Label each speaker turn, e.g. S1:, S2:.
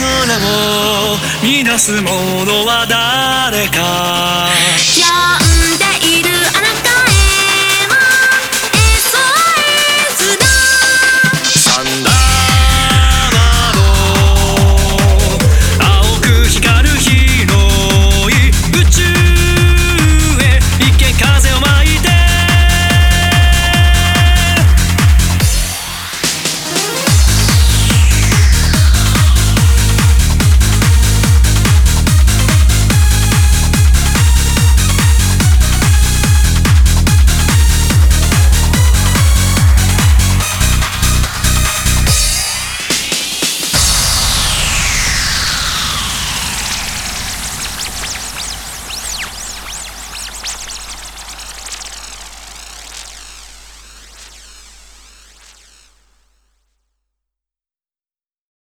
S1: 空らを乱す者は誰か。